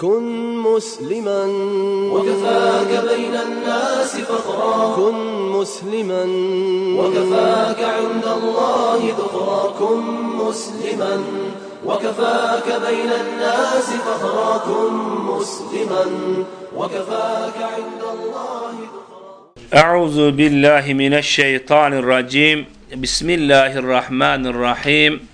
كن مسلما. وكفاك بين الناس فخرا. كن مسلما. وكفاك عند الله ذخرا. كن مسلما. وكفاك بين الناس فخرا. كن مسلما. وكفاك عند الله ذخرا. أعوذ بالله من الشيطان الرجيم. بسم الله الرحمن الرحيم.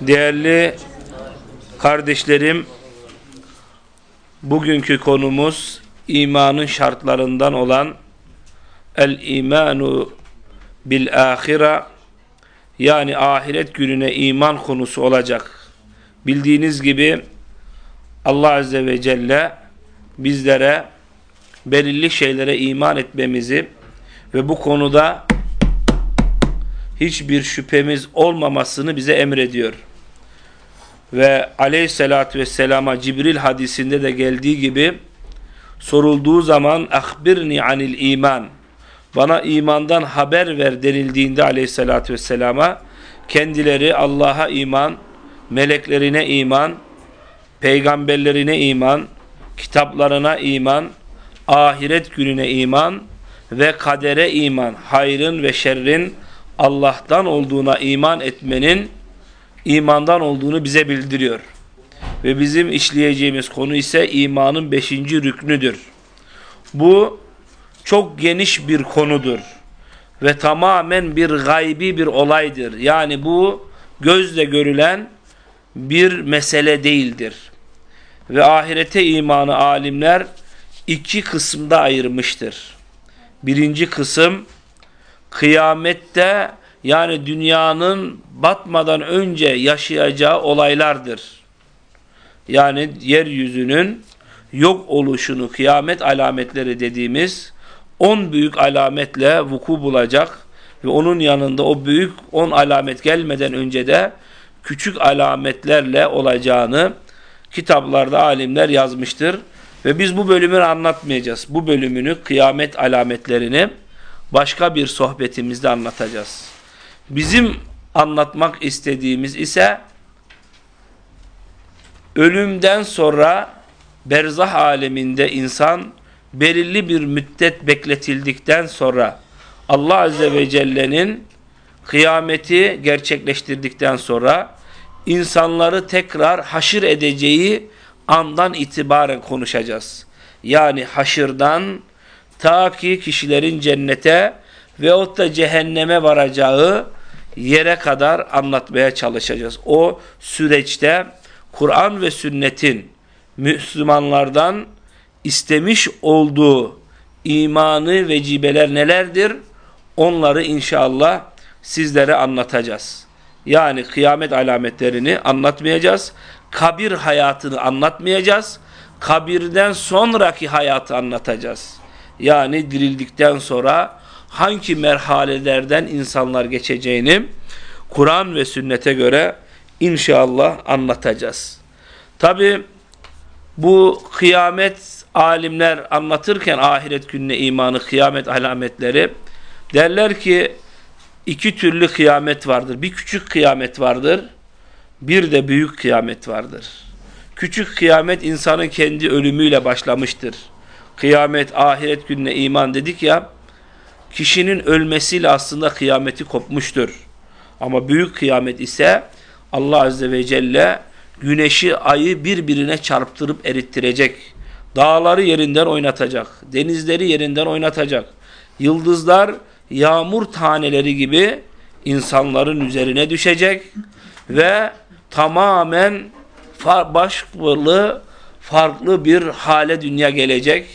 Değerli kardeşlerim, bugünkü konumuz imanın şartlarından olan el imanu bil ahira yani ahiret gününe iman konusu olacak. Bildiğiniz gibi Allah Azze ve Celle bizlere belirli şeylere iman etmemizi ve bu konuda hiçbir şüphemiz olmamasını bize emrediyor. Ve aleyhissalatü vesselama Cibril hadisinde de geldiği gibi sorulduğu zaman ahbirni anil iman bana imandan haber ver denildiğinde aleyhissalatü vesselama kendileri Allah'a iman, meleklerine iman, peygamberlerine iman, kitaplarına iman, ahiret gününe iman ve kadere iman, hayrın ve şerrin Allah'tan olduğuna iman etmenin imandan olduğunu bize bildiriyor. Ve bizim işleyeceğimiz konu ise imanın beşinci rüknüdür. Bu çok geniş bir konudur. Ve tamamen bir gaybi bir olaydır. Yani bu gözle görülen bir mesele değildir. Ve ahirete imanı alimler iki kısımda ayırmıştır. Birinci kısım kıyamette yani dünyanın batmadan önce yaşayacağı olaylardır. Yani yeryüzünün yok oluşunu kıyamet alametleri dediğimiz on büyük alametle vuku bulacak ve onun yanında o büyük on alamet gelmeden önce de küçük alametlerle olacağını kitaplarda alimler yazmıştır. Ve biz bu bölümünü anlatmayacağız. Bu bölümünü kıyamet alametlerini başka bir sohbetimizde anlatacağız. Bizim anlatmak istediğimiz ise ölümden sonra berzah aleminde insan belirli bir müddet bekletildikten sonra Allah Azze ve Celle'nin kıyameti gerçekleştirdikten sonra insanları tekrar haşır edeceği andan itibaren konuşacağız. Yani haşırdan ta ki kişilerin cennete veyahut da cehenneme varacağı yere kadar anlatmaya çalışacağız. O süreçte Kur'an ve sünnetin Müslümanlardan istemiş olduğu imanı vecibeler nelerdir? Onları inşallah sizlere anlatacağız. Yani kıyamet alametlerini anlatmayacağız. Kabir hayatını anlatmayacağız. Kabirden sonraki hayatı anlatacağız. Yani dirildikten sonra hangi merhalelerden insanlar geçeceğini Kur'an ve sünnete göre inşallah anlatacağız. Tabi bu kıyamet alimler anlatırken ahiret gününe imanı kıyamet alametleri derler ki iki türlü kıyamet vardır. Bir küçük kıyamet vardır. Bir de büyük kıyamet vardır. Küçük kıyamet insanın kendi ölümüyle başlamıştır. Kıyamet, ahiret gününe iman dedik ya, kişinin ölmesiyle aslında kıyameti kopmuştur. Ama büyük kıyamet ise Allah Azze ve Celle güneşi, ayı birbirine çarptırıp erittirecek. Dağları yerinden oynatacak. Denizleri yerinden oynatacak. Yıldızlar yağmur taneleri gibi insanların üzerine düşecek ve tamamen başkalı farklı bir hale dünya gelecek.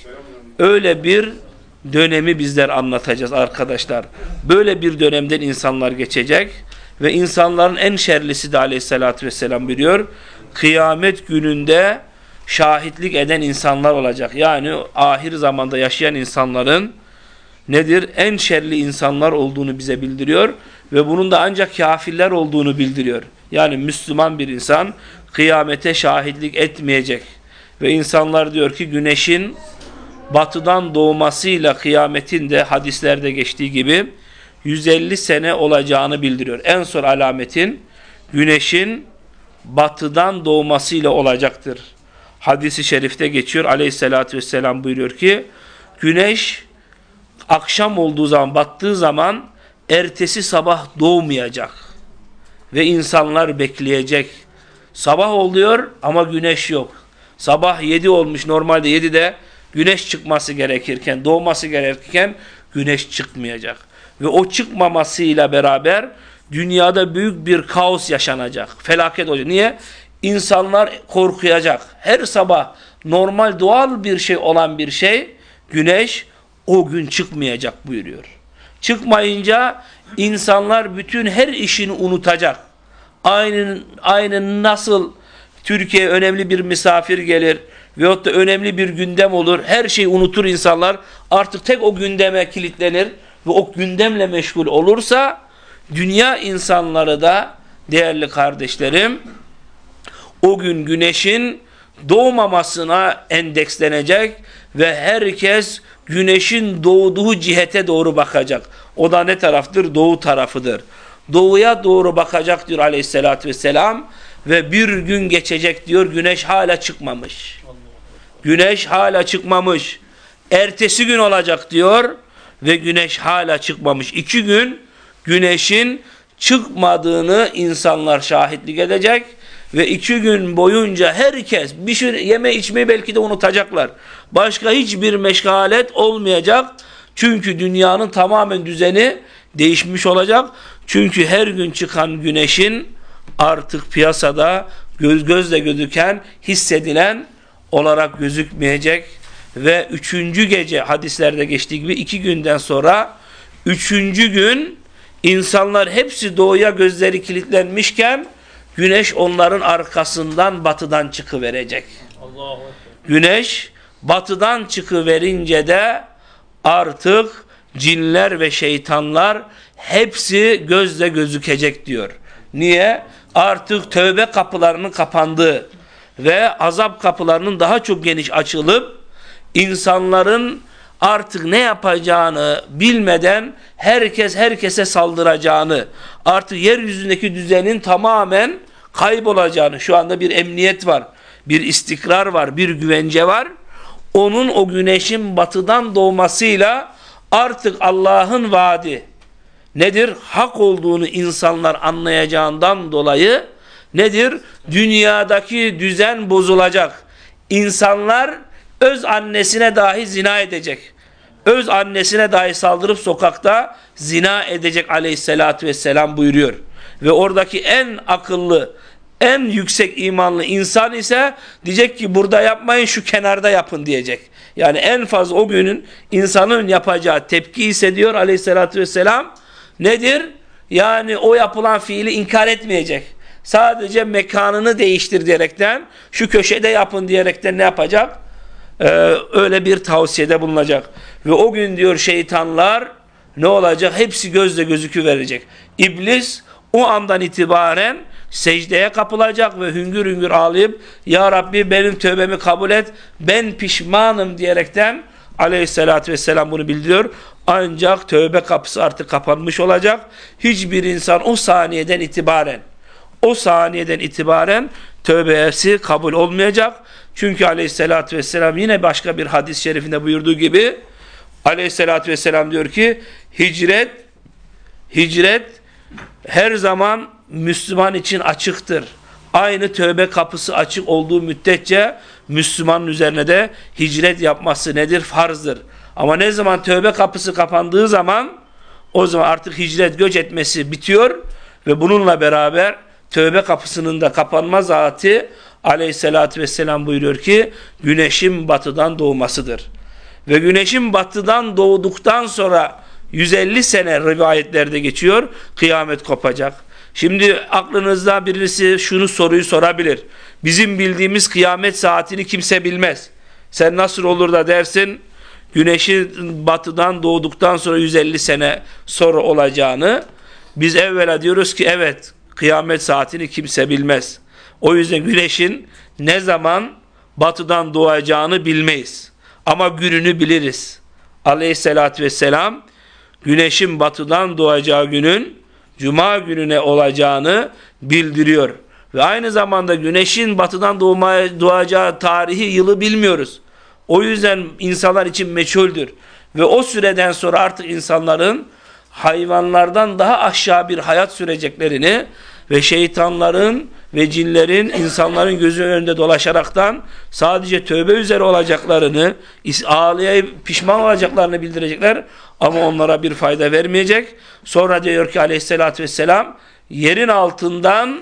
Öyle bir dönemi bizler anlatacağız arkadaşlar. Böyle bir dönemden insanlar geçecek ve insanların en şerlisi de aleyhissalatü vesselam biliyor. Kıyamet gününde şahitlik eden insanlar olacak. Yani ahir zamanda yaşayan insanların nedir? En şerli insanlar olduğunu bize bildiriyor ve bunun da ancak kafirler olduğunu bildiriyor. Yani Müslüman bir insan kıyamete şahitlik etmeyecek. Ve insanlar diyor ki güneşin batıdan doğmasıyla kıyametin de hadislerde geçtiği gibi 150 sene olacağını bildiriyor. En son alametin güneşin batıdan doğmasıyla olacaktır. Hadisi şerifte geçiyor. Aleyhissalatü vesselam buyuruyor ki güneş akşam olduğu zaman battığı zaman ertesi sabah doğmayacak. Ve insanlar bekleyecek. Sabah oluyor ama güneş yok. Sabah 7 olmuş normalde 7'de güneş çıkması gerekirken, doğması gerekirken güneş çıkmayacak. Ve o çıkmamasıyla beraber dünyada büyük bir kaos yaşanacak. Felaket olacak. Niye? İnsanlar korkuyacak. Her sabah normal doğal bir şey olan bir şey güneş o gün çıkmayacak buyuruyor. Çıkmayınca insanlar bütün her işini unutacak. Aynı, aynı nasıl Türkiye önemli bir misafir gelir veyahut da önemli bir gündem olur. Her şeyi unutur insanlar. Artık tek o gündeme kilitlenir ve o gündemle meşgul olursa dünya insanları da değerli kardeşlerim o gün güneşin doğmamasına endekslenecek ve herkes güneşin doğduğu cihete doğru bakacak. O da ne taraftır? Doğu tarafıdır. Doğuya doğru bakacak diyor aleyhissalatü vesselam ve bir gün geçecek diyor güneş hala çıkmamış. Güneş hala çıkmamış. Ertesi gün olacak diyor ve güneş hala çıkmamış. İki gün güneşin çıkmadığını insanlar şahitlik edecek ve iki gün boyunca herkes bir şey yeme içmeyi belki de unutacaklar. Başka hiçbir meşgalet olmayacak. Çünkü dünyanın tamamen düzeni değişmiş olacak. Çünkü her gün çıkan güneşin artık piyasada göz gözle gözüken, hissedilen olarak gözükmeyecek ve üçüncü gece hadislerde geçtiği gibi iki günden sonra üçüncü gün insanlar hepsi doğuya gözleri kilitlenmişken güneş onların arkasından batıdan çıkıverecek. Güneş batıdan çıkıverince de artık cinler ve şeytanlar hepsi gözle gözükecek diyor. Niye? Artık tövbe kapılarının kapandığı ve azap kapılarının daha çok geniş açılıp insanların artık ne yapacağını bilmeden herkes herkese saldıracağını, artık yeryüzündeki düzenin tamamen kaybolacağını, şu anda bir emniyet var, bir istikrar var, bir güvence var. Onun o güneşin batıdan doğmasıyla artık Allah'ın vaadi nedir? Hak olduğunu insanlar anlayacağından dolayı nedir? Dünyadaki düzen bozulacak. İnsanlar öz annesine dahi zina edecek. Öz annesine dahi saldırıp sokakta zina edecek aleyhissalatü vesselam buyuruyor. Ve oradaki en akıllı, en yüksek imanlı insan ise diyecek ki burada yapmayın şu kenarda yapın diyecek. Yani en fazla o günün insanın yapacağı tepki ise diyor aleyhissalatü vesselam nedir? Yani o yapılan fiili inkar etmeyecek. Sadece mekanını değiştir diyerekten şu köşede yapın diyerekten ne yapacak? Ee, öyle bir tavsiyede bulunacak. Ve o gün diyor şeytanlar ne olacak? Hepsi gözle gözükü verecek. İblis o andan itibaren secdeye kapılacak ve hüngür hüngür ağlayıp Ya Rabbi benim tövbemi kabul et ben pişmanım diyerekten aleyhissalatü vesselam bunu bildiriyor. Ancak tövbe kapısı artık kapanmış olacak. Hiçbir insan o saniyeden itibaren o saniyeden itibaren tövbesi kabul olmayacak. Çünkü aleyhissalatü vesselam yine başka bir hadis-i şerifinde buyurduğu gibi aleyhissalatü vesselam diyor ki hicret hicret her zaman Müslüman için açıktır. Aynı tövbe kapısı açık olduğu müddetçe Müslümanın üzerine de hicret yapması nedir? Farzdır. Ama ne zaman tövbe kapısı kapandığı zaman o zaman artık hicret göç etmesi bitiyor ve bununla beraber tövbe kapısının da kapanma zatı aleyhissalatü vesselam buyuruyor ki güneşin batıdan doğmasıdır. Ve güneşin batıdan doğduktan sonra 150 sene rivayetlerde geçiyor kıyamet kopacak. Şimdi aklınızda birisi şunu soruyu sorabilir. Bizim bildiğimiz kıyamet saatini kimse bilmez. Sen nasıl olur da dersin güneşin batıdan doğduktan sonra 150 sene sonra olacağını biz evvela diyoruz ki evet kıyamet saatini kimse bilmez. O yüzden güneşin ne zaman batıdan doğacağını bilmeyiz. Ama gününü biliriz. Aleyhissalatü vesselam güneşin batıdan doğacağı günün cuma gününe olacağını bildiriyor. Ve aynı zamanda güneşin batıdan doğmaya, doğacağı tarihi yılı bilmiyoruz. O yüzden insanlar için meçhuldür. Ve o süreden sonra artık insanların hayvanlardan daha aşağı bir hayat süreceklerini ve şeytanların ve cinlerin insanların gözü önünde dolaşaraktan sadece tövbe üzere olacaklarını, ağlayıp pişman olacaklarını bildirecekler ama onlara bir fayda vermeyecek. Sonra diyor ki aleyhissalatü vesselam yerin altından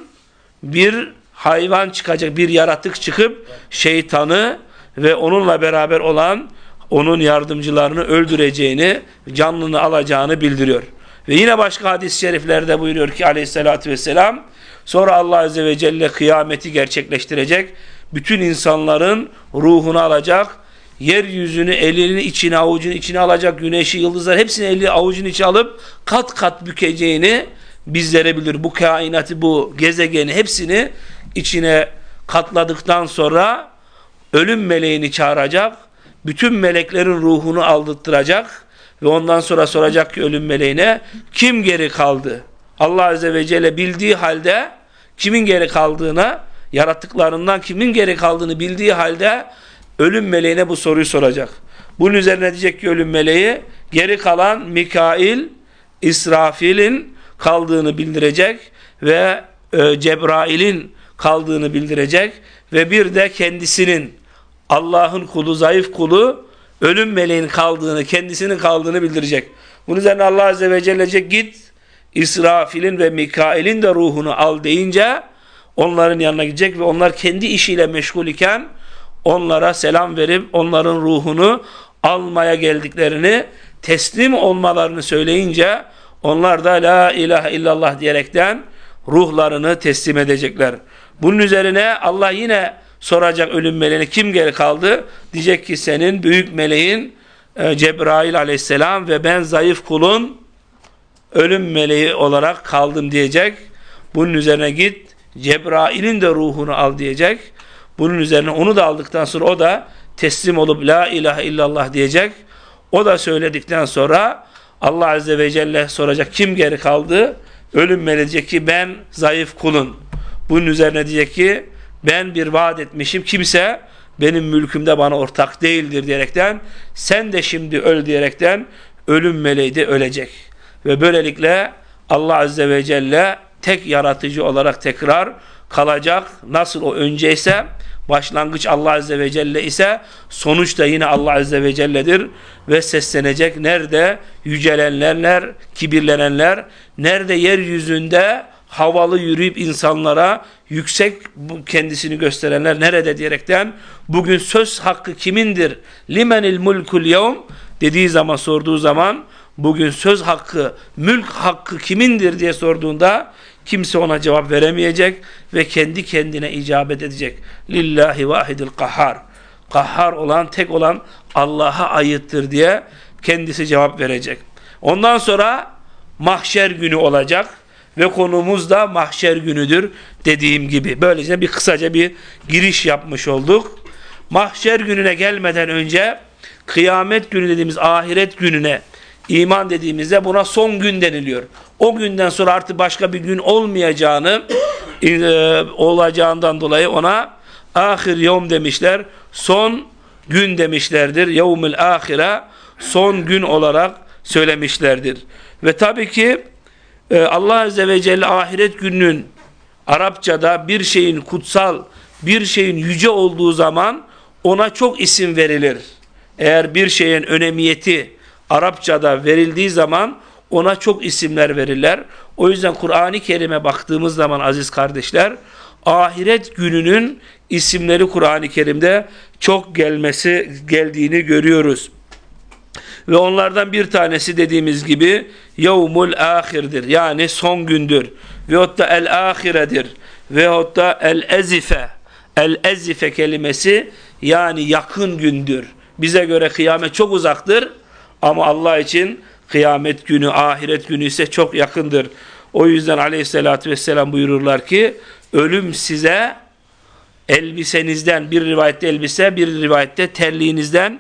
bir hayvan çıkacak, bir yaratık çıkıp şeytanı ve onunla beraber olan onun yardımcılarını öldüreceğini, canlını alacağını bildiriyor. Ve yine başka hadis-i şeriflerde buyuruyor ki aleyhissalatü vesselam sonra Allah Azze ve Celle kıyameti gerçekleştirecek. Bütün insanların ruhunu alacak. Yeryüzünü elinin içine avucun içine alacak. Güneşi, yıldızlar hepsini eli avucun içine alıp kat kat bükeceğini bizlere bilir. Bu kainatı, bu gezegeni hepsini içine katladıktan sonra ölüm meleğini çağıracak. Bütün meleklerin ruhunu aldırtacak ve ondan sonra soracak ki ölüm meleğine kim geri kaldı? Allah Azze ve Celle bildiği halde kimin geri kaldığına yarattıklarından kimin geri kaldığını bildiği halde ölüm meleğine bu soruyu soracak. Bunun üzerine diyecek ki ölüm meleği geri kalan Mikail, İsrafil'in kaldığını bildirecek ve e, Cebrail'in kaldığını bildirecek ve bir de kendisinin Allah'ın kulu, zayıf kulu ölüm meleğin kaldığını, kendisinin kaldığını bildirecek. Bunun üzerine Allah Azze ve Celle git İsrafil'in ve Mikail'in de ruhunu al deyince onların yanına gidecek ve onlar kendi işiyle meşgul iken onlara selam verip onların ruhunu almaya geldiklerini teslim olmalarını söyleyince onlar da la ilahe illallah diyerekten ruhlarını teslim edecekler. Bunun üzerine Allah yine soracak ölüm meleğine kim geri kaldı? Diyecek ki senin büyük meleğin e, Cebrail aleyhisselam ve ben zayıf kulun ölüm meleği olarak kaldım diyecek. Bunun üzerine git Cebrail'in de ruhunu al diyecek. Bunun üzerine onu da aldıktan sonra o da teslim olup la ilahe illallah diyecek. O da söyledikten sonra Allah Azze ve Celle soracak kim geri kaldı? Ölüm meleği diyecek ki ben zayıf kulun. Bunun üzerine diyecek ki ben bir vaat etmişim kimse benim mülkümde bana ortak değildir diyerekten sen de şimdi öl diyerekten ölüm meleği de ölecek. Ve böylelikle Allah Azze ve Celle tek yaratıcı olarak tekrar kalacak. Nasıl o önceyse başlangıç Allah Azze ve Celle ise sonuç da yine Allah Azze ve Celle'dir ve seslenecek. Nerede yücelenenler, kibirlenenler, nerede yeryüzünde havalı yürüyüp insanlara yüksek kendisini gösterenler nerede diyerekten bugün söz hakkı kimindir? Limenil mulkul yevm dediği zaman sorduğu zaman bugün söz hakkı, mülk hakkı kimindir diye sorduğunda kimse ona cevap veremeyecek ve kendi kendine icabet edecek. Lillahi vahidil kahhar. Kahhar olan, tek olan Allah'a aittir diye kendisi cevap verecek. Ondan sonra mahşer günü olacak ve konumuz da mahşer günüdür dediğim gibi. Böylece bir kısaca bir giriş yapmış olduk. Mahşer gününe gelmeden önce kıyamet günü dediğimiz ahiret gününe iman dediğimizde buna son gün deniliyor. O günden sonra artık başka bir gün olmayacağını e, olacağından dolayı ona ahir yom demişler. Son gün demişlerdir. Yevmül ahire son gün olarak söylemişlerdir. Ve tabii ki Allah Azze ve Celle ahiret gününün Arapçada bir şeyin kutsal, bir şeyin yüce olduğu zaman ona çok isim verilir. Eğer bir şeyin önemiyeti Arapçada verildiği zaman ona çok isimler verirler. O yüzden Kur'an-ı Kerim'e baktığımız zaman aziz kardeşler, ahiret gününün isimleri Kur'an-ı Kerim'de çok gelmesi geldiğini görüyoruz. Ve onlardan bir tanesi dediğimiz gibi yevmul ahirdir. Yani son gündür. Veyahut da el ahiredir. Veyahut da el ezife. El-ezife kelimesi yani yakın gündür. Bize göre kıyamet çok uzaktır ama Allah için kıyamet günü, ahiret günü ise çok yakındır. O yüzden aleyhissalatü vesselam buyururlar ki ölüm size elbisenizden bir rivayette elbise bir rivayette terliğinizden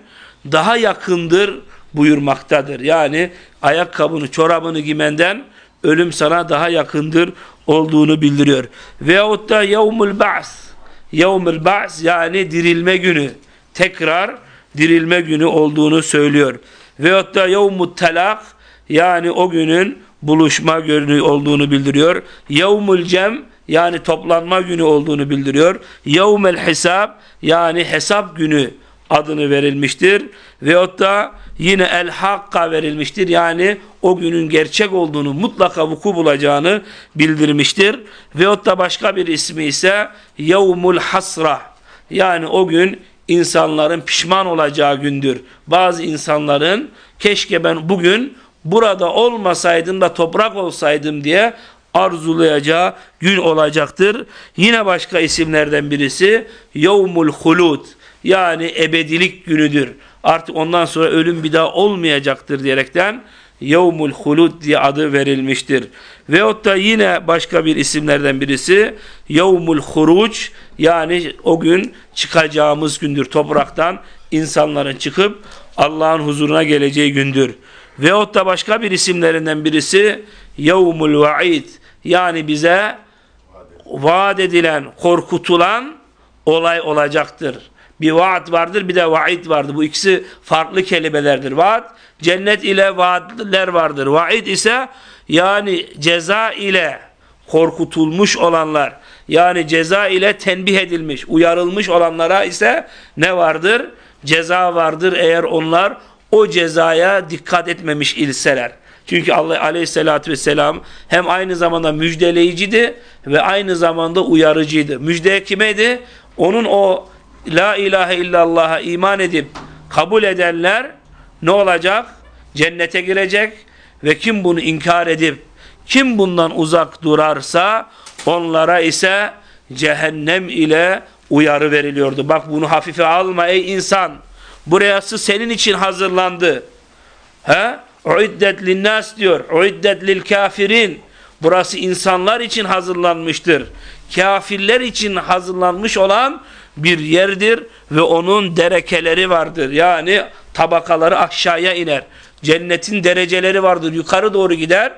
daha yakındır buyurmaktadır. Yani ayakkabını çorabını giymenden ölüm sana daha yakındır olduğunu bildiriyor. Veyahut da yevmul ba's yevmul ba's yani dirilme günü tekrar dirilme günü olduğunu söylüyor. Veyahut da yevmut telak yani o günün buluşma günü olduğunu bildiriyor. Yevmul cem yani toplanma günü olduğunu bildiriyor. Yevmel hesab yani hesap günü adını verilmiştir. Veyahut da yine el hakka verilmiştir. Yani o günün gerçek olduğunu mutlaka vuku bulacağını bildirmiştir. Veyahut da başka bir ismi ise yevmul hasra yani o gün insanların pişman olacağı gündür. Bazı insanların keşke ben bugün burada olmasaydım da toprak olsaydım diye arzulayacağı gün olacaktır. Yine başka isimlerden birisi Yevmul Hulud yani ebedilik günüdür. Artık ondan sonra ölüm bir daha olmayacaktır diyerekten Yevmul Hulud diye adı verilmiştir. Veyahut da yine başka bir isimlerden birisi Yevmul Huruc yani o gün çıkacağımız gündür. Topraktan insanların çıkıp Allah'ın huzuruna geleceği gündür. Veyahut da başka bir isimlerinden birisi Yevmul Vaid yani bize vaat edilen, korkutulan olay olacaktır. Bir vaat vardır bir de vaid vardır. Bu ikisi farklı kelimelerdir. Vaat cennet ile vaatler vardır. Vaid ise yani ceza ile korkutulmuş olanlar yani ceza ile tenbih edilmiş, uyarılmış olanlara ise ne vardır? Ceza vardır eğer onlar o cezaya dikkat etmemiş ilseler. Çünkü Allah aleyhissalatü vesselam hem aynı zamanda müjdeleyiciydi ve aynı zamanda uyarıcıydı. Müjde kimeydi? Onun o La ilahe illallah'a iman edip kabul edenler ne olacak? Cennete girecek ve kim bunu inkar edip kim bundan uzak durarsa onlara ise cehennem ile uyarı veriliyordu. Bak bunu hafife alma ey insan. Burası senin için hazırlandı. He? Uiddet linnas diyor. Uiddet lil kafirin. Burası insanlar için hazırlanmıştır. Kafirler için hazırlanmış olan bir yerdir ve onun derekeleri vardır. Yani tabakaları aşağıya iner. Cennetin dereceleri vardır. Yukarı doğru gider.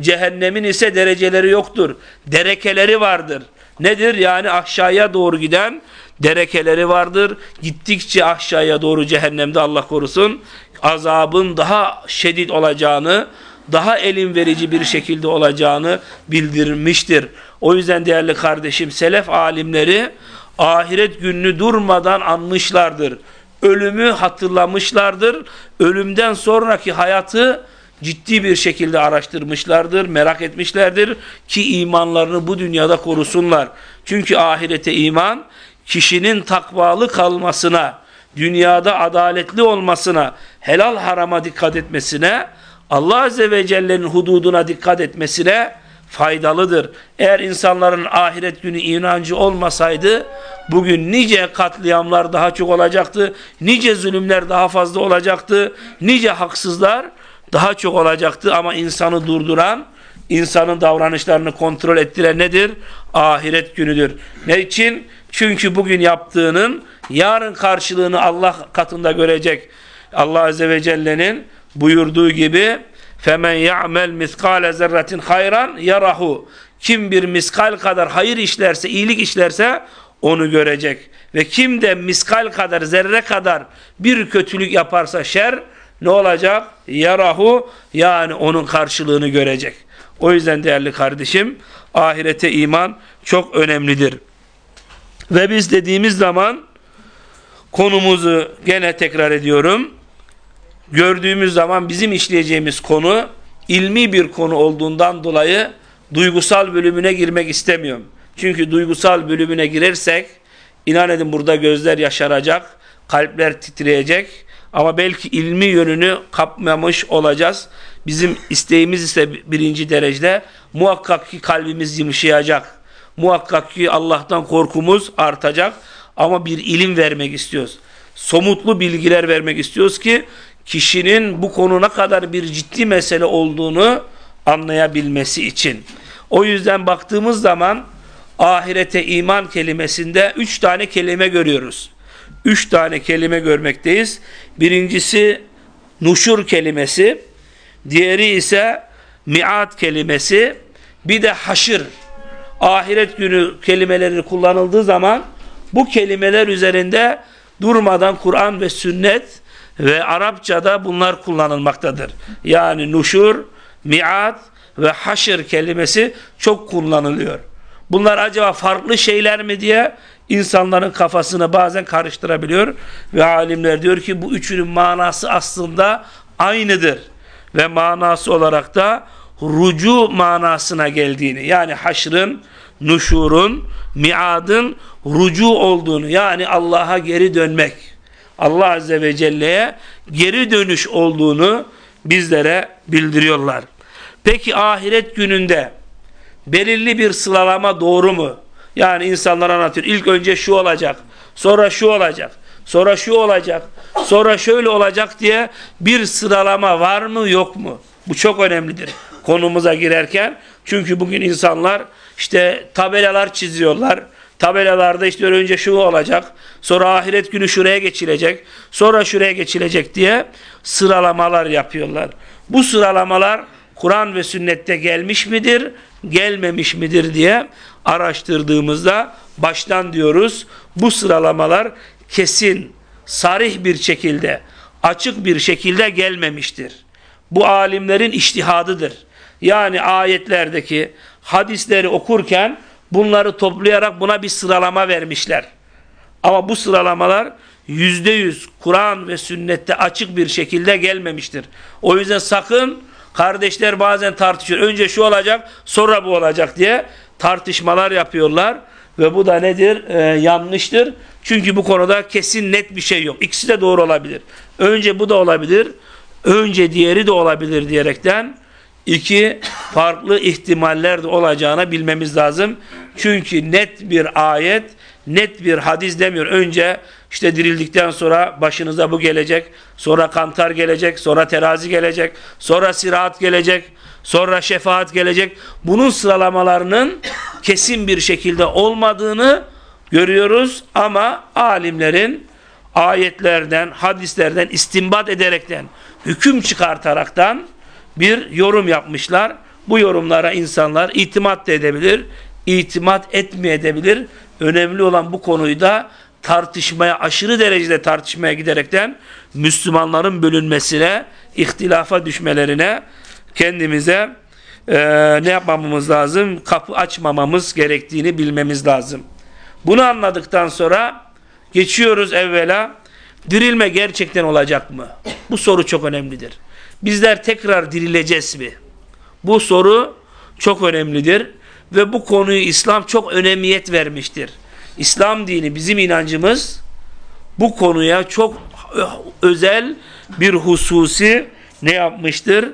Cehennemin ise dereceleri yoktur. Derekeleri vardır. Nedir? Yani aşağıya doğru giden derekeleri vardır. Gittikçe aşağıya doğru cehennemde Allah korusun azabın daha şiddet olacağını, daha elin verici bir şekilde olacağını bildirmiştir. O yüzden değerli kardeşim selef alimleri ahiret gününü durmadan anmışlardır. Ölümü hatırlamışlardır. Ölümden sonraki hayatı ciddi bir şekilde araştırmışlardır, merak etmişlerdir ki imanlarını bu dünyada korusunlar. Çünkü ahirete iman kişinin takvalı kalmasına, dünyada adaletli olmasına, helal harama dikkat etmesine, Allah Azze ve Celle'nin hududuna dikkat etmesine faydalıdır. Eğer insanların ahiret günü inancı olmasaydı bugün nice katliamlar daha çok olacaktı, nice zulümler daha fazla olacaktı, nice haksızlar daha çok olacaktı ama insanı durduran, insanın davranışlarını kontrol ettiren nedir? Ahiret günüdür. Ne için? Çünkü bugün yaptığının yarın karşılığını Allah katında görecek. Allah Azze ve Celle'nin buyurduğu gibi Femen ya'mel miskale zerretin hayran yarahu. Kim bir miskal kadar hayır işlerse, iyilik işlerse onu görecek. Ve kim de miskal kadar, zerre kadar bir kötülük yaparsa şer ne olacak? Yarahu yani onun karşılığını görecek. O yüzden değerli kardeşim ahirete iman çok önemlidir. Ve biz dediğimiz zaman konumuzu gene tekrar ediyorum gördüğümüz zaman bizim işleyeceğimiz konu ilmi bir konu olduğundan dolayı duygusal bölümüne girmek istemiyorum. Çünkü duygusal bölümüne girersek inan edin burada gözler yaşaracak, kalpler titreyecek ama belki ilmi yönünü kapmamış olacağız. Bizim isteğimiz ise birinci derecede muhakkak ki kalbimiz yumuşayacak. muhakkak ki Allah'tan korkumuz artacak ama bir ilim vermek istiyoruz. Somutlu bilgiler vermek istiyoruz ki kişinin bu konu ne kadar bir ciddi mesele olduğunu anlayabilmesi için. O yüzden baktığımız zaman ahirete iman kelimesinde üç tane kelime görüyoruz. Üç tane kelime görmekteyiz. Birincisi nuşur kelimesi, diğeri ise miat kelimesi, bir de haşır. Ahiret günü kelimeleri kullanıldığı zaman bu kelimeler üzerinde durmadan Kur'an ve sünnet ve Arapçada bunlar kullanılmaktadır. Yani nuşur, miat ve haşır kelimesi çok kullanılıyor. Bunlar acaba farklı şeyler mi diye insanların kafasını bazen karıştırabiliyor ve alimler diyor ki bu üçünün manası aslında aynıdır ve manası olarak da rucu manasına geldiğini yani haşrın, nuşurun, miadın rucu olduğunu yani Allah'a geri dönmek Allah Azze ve Celle'ye geri dönüş olduğunu bizlere bildiriyorlar. Peki ahiret gününde belirli bir sıralama doğru mu? Yani insanlar anlatıyor. İlk önce şu olacak, sonra şu olacak, sonra şu olacak, sonra şöyle olacak diye bir sıralama var mı yok mu? Bu çok önemlidir konumuza girerken. Çünkü bugün insanlar işte tabelalar çiziyorlar. Tabelalarda işte önce şu olacak, sonra ahiret günü şuraya geçilecek, sonra şuraya geçilecek diye sıralamalar yapıyorlar. Bu sıralamalar Kur'an ve sünnette gelmiş midir, gelmemiş midir diye araştırdığımızda baştan diyoruz bu sıralamalar kesin, sarih bir şekilde, açık bir şekilde gelmemiştir. Bu alimlerin iştihadıdır. Yani ayetlerdeki hadisleri okurken bunları toplayarak buna bir sıralama vermişler. Ama bu sıralamalar yüzde yüz Kur'an ve sünnette açık bir şekilde gelmemiştir. O yüzden sakın kardeşler bazen tartışıyor. Önce şu olacak sonra bu olacak diye tartışmalar yapıyorlar. Ve bu da nedir? Ee, yanlıştır. Çünkü bu konuda kesin net bir şey yok. İkisi de doğru olabilir. Önce bu da olabilir. Önce diğeri de olabilir diyerekten iki farklı ihtimaller de olacağını bilmemiz lazım. Çünkü net bir ayet, net bir hadis demiyor. Önce işte dirildikten sonra başınıza bu gelecek, sonra kantar gelecek, sonra terazi gelecek, sonra sirat gelecek, sonra şefaat gelecek. Bunun sıralamalarının kesin bir şekilde olmadığını görüyoruz ama alimlerin ayetlerden, hadislerden istinbat ederekten, hüküm çıkartaraktan bir yorum yapmışlar. Bu yorumlara insanlar itimat da edebilir, itimat etmeyebilir. Önemli olan bu konuyu da tartışmaya, aşırı derecede tartışmaya giderekten Müslümanların bölünmesine, ihtilafa düşmelerine kendimize e, ne yapmamamız lazım? Kapı açmamamız gerektiğini bilmemiz lazım. Bunu anladıktan sonra geçiyoruz evvela dirilme gerçekten olacak mı? Bu soru çok önemlidir. Bizler tekrar dirileceğiz mi? Bu soru çok önemlidir ve bu konuyu İslam çok önemiyet vermiştir. İslam dini bizim inancımız bu konuya çok özel bir hususi ne yapmıştır?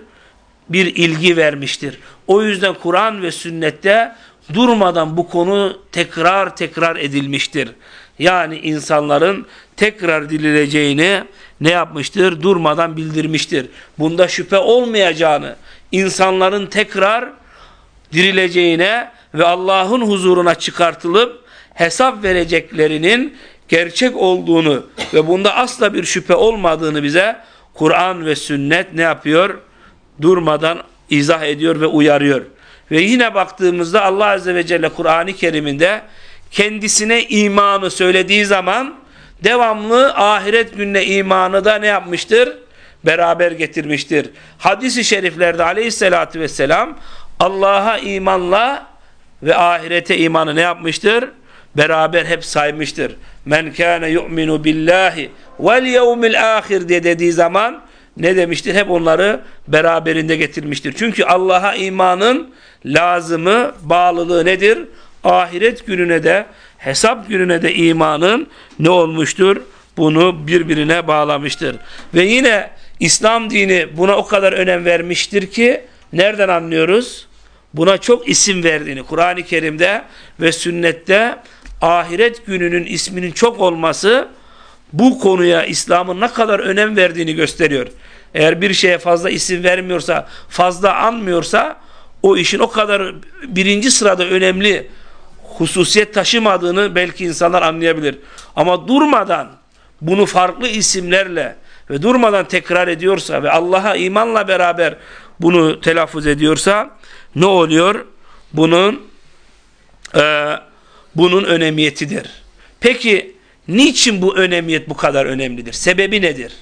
Bir ilgi vermiştir. O yüzden Kur'an ve sünnette durmadan bu konu tekrar tekrar edilmiştir. Yani insanların tekrar dirileceğini ne yapmıştır? Durmadan bildirmiştir. Bunda şüphe olmayacağını, insanların tekrar dirileceğine ve Allah'ın huzuruna çıkartılıp hesap vereceklerinin gerçek olduğunu ve bunda asla bir şüphe olmadığını bize Kur'an ve sünnet ne yapıyor? Durmadan izah ediyor ve uyarıyor. Ve yine baktığımızda Allah Azze ve Celle Kur'an-ı Kerim'inde kendisine imanı söylediği zaman devamlı ahiret gününe imanı da ne yapmıştır? Beraber getirmiştir. Hadis-i şeriflerde aleyhissalatü vesselam Allah'a imanla ve ahirete imanı ne yapmıştır? Beraber hep saymıştır. Men kâne yu'minu billahi vel yevmil ahir diye dediği zaman ne demiştir? Hep onları beraberinde getirmiştir. Çünkü Allah'a imanın lazımı, bağlılığı nedir? Ahiret gününe de, hesap gününe de imanın ne olmuştur? Bunu birbirine bağlamıştır. Ve yine İslam dini buna o kadar önem vermiştir ki nereden anlıyoruz? buna çok isim verdiğini Kur'an-ı Kerim'de ve sünnette ahiret gününün isminin çok olması bu konuya İslam'ın ne kadar önem verdiğini gösteriyor. Eğer bir şeye fazla isim vermiyorsa, fazla anmıyorsa o işin o kadar birinci sırada önemli hususiyet taşımadığını belki insanlar anlayabilir. Ama durmadan bunu farklı isimlerle ve durmadan tekrar ediyorsa ve Allah'a imanla beraber bunu telaffuz ediyorsa ne oluyor? Bunun e, bunun önemiyetidir. Peki niçin bu önemiyet bu kadar önemlidir? Sebebi nedir?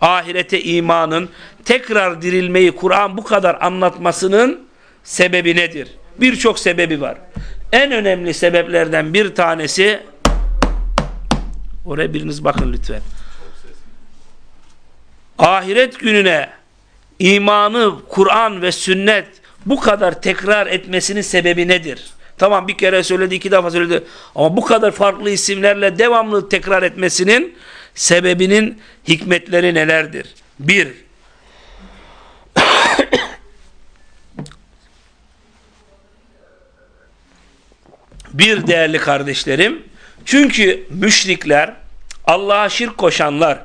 Ahirete imanın tekrar dirilmeyi Kur'an bu kadar anlatmasının sebebi nedir? Birçok sebebi var. En önemli sebeplerden bir tanesi oraya biriniz bakın lütfen. Ahiret gününe imanı Kur'an ve sünnet bu kadar tekrar etmesinin sebebi nedir? Tamam bir kere söyledi, iki defa söyledi. Ama bu kadar farklı isimlerle devamlı tekrar etmesinin sebebinin hikmetleri nelerdir? Bir, bir değerli kardeşlerim, çünkü müşrikler, Allah'a şirk koşanlar,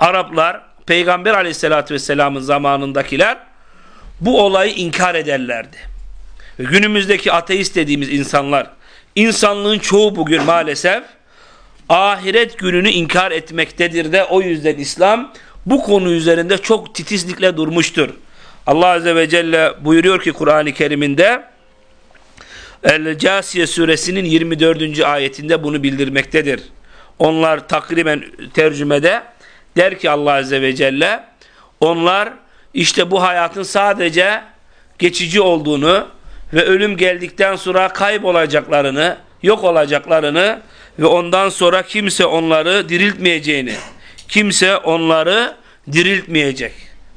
Araplar, Peygamber aleyhissalatü vesselamın zamanındakiler bu olayı inkar ederlerdi. Günümüzdeki ateist dediğimiz insanlar, insanlığın çoğu bugün maalesef ahiret gününü inkar etmektedir de o yüzden İslam bu konu üzerinde çok titizlikle durmuştur. Allah Azze ve Celle buyuruyor ki Kur'an-ı Kerim'inde El-Casiye suresinin 24. ayetinde bunu bildirmektedir. Onlar takriben tercümede der ki Allah Azze ve Celle onlar işte bu hayatın sadece geçici olduğunu ve ölüm geldikten sonra kaybolacaklarını, yok olacaklarını ve ondan sonra kimse onları diriltmeyeceğini, kimse onları diriltmeyecek.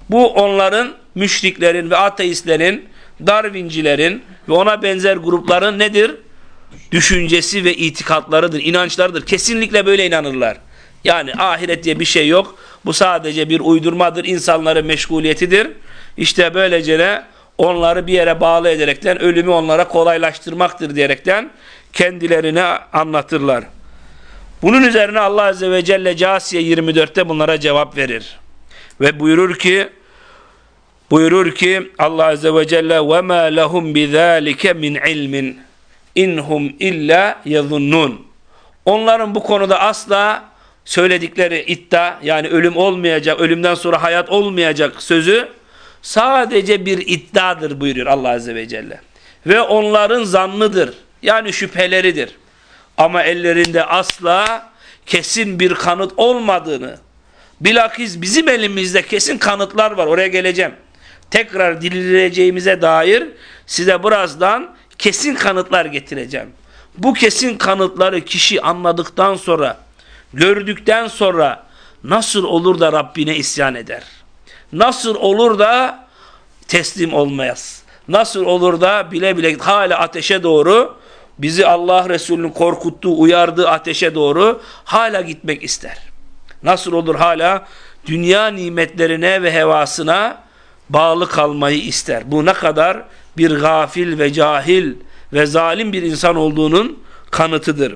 Bu onların müşriklerin ve ateistlerin, Darwincilerin ve ona benzer grupların nedir? Düşüncesi ve itikatlarıdır, inançlarıdır. Kesinlikle böyle inanırlar. Yani ahiret diye bir şey yok. Bu sadece bir uydurmadır, insanların meşguliyetidir. İşte böylece de onları bir yere bağlı ederekten ölümü onlara kolaylaştırmaktır diyerekten kendilerine anlatırlar. Bunun üzerine Allah Azze ve Celle Casiye 24'te bunlara cevap verir. Ve buyurur ki buyurur ki Allah Azze ve Celle وَمَا لَهُمْ بِذَٰلِكَ مِنْ عِلْمٍ inhum illa yazunnun. Onların bu konuda asla söyledikleri iddia yani ölüm olmayacak, ölümden sonra hayat olmayacak sözü sadece bir iddiadır buyuruyor Allah Azze ve Celle. Ve onların zannıdır. Yani şüpheleridir. Ama ellerinde asla kesin bir kanıt olmadığını, bilakis bizim elimizde kesin kanıtlar var. Oraya geleceğim. Tekrar dirileceğimize dair size birazdan kesin kanıtlar getireceğim. Bu kesin kanıtları kişi anladıktan sonra, gördükten sonra nasıl olur da Rabbine isyan eder? Nasıl olur da teslim olmayız? Nasıl olur da bile bile hala ateşe doğru bizi Allah Resulü'nün korkuttuğu, uyardığı ateşe doğru hala gitmek ister. Nasıl olur hala dünya nimetlerine ve hevasına bağlı kalmayı ister. Bu ne kadar bir gafil ve cahil ve zalim bir insan olduğunun kanıtıdır.